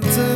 get to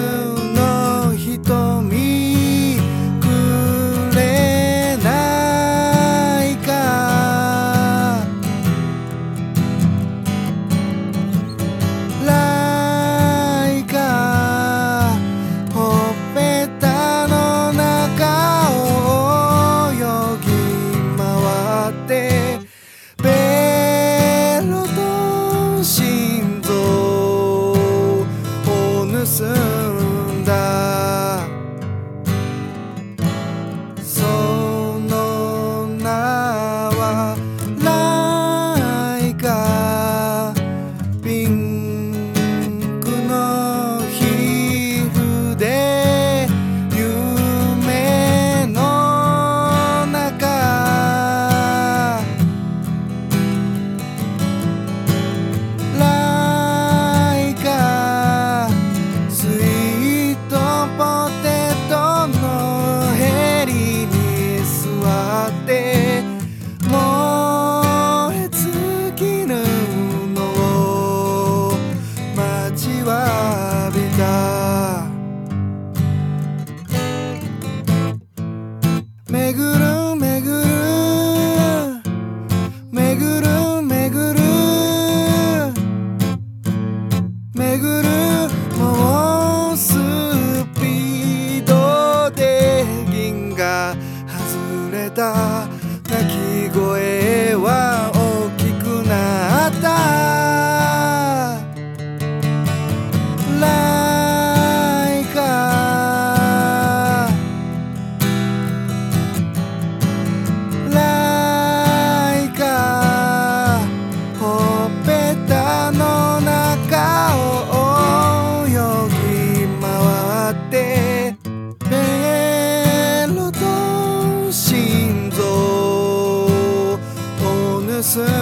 めぐるめぐるめぐる巡る。巡るもうスピードで銀が外れた鳴き声。sun.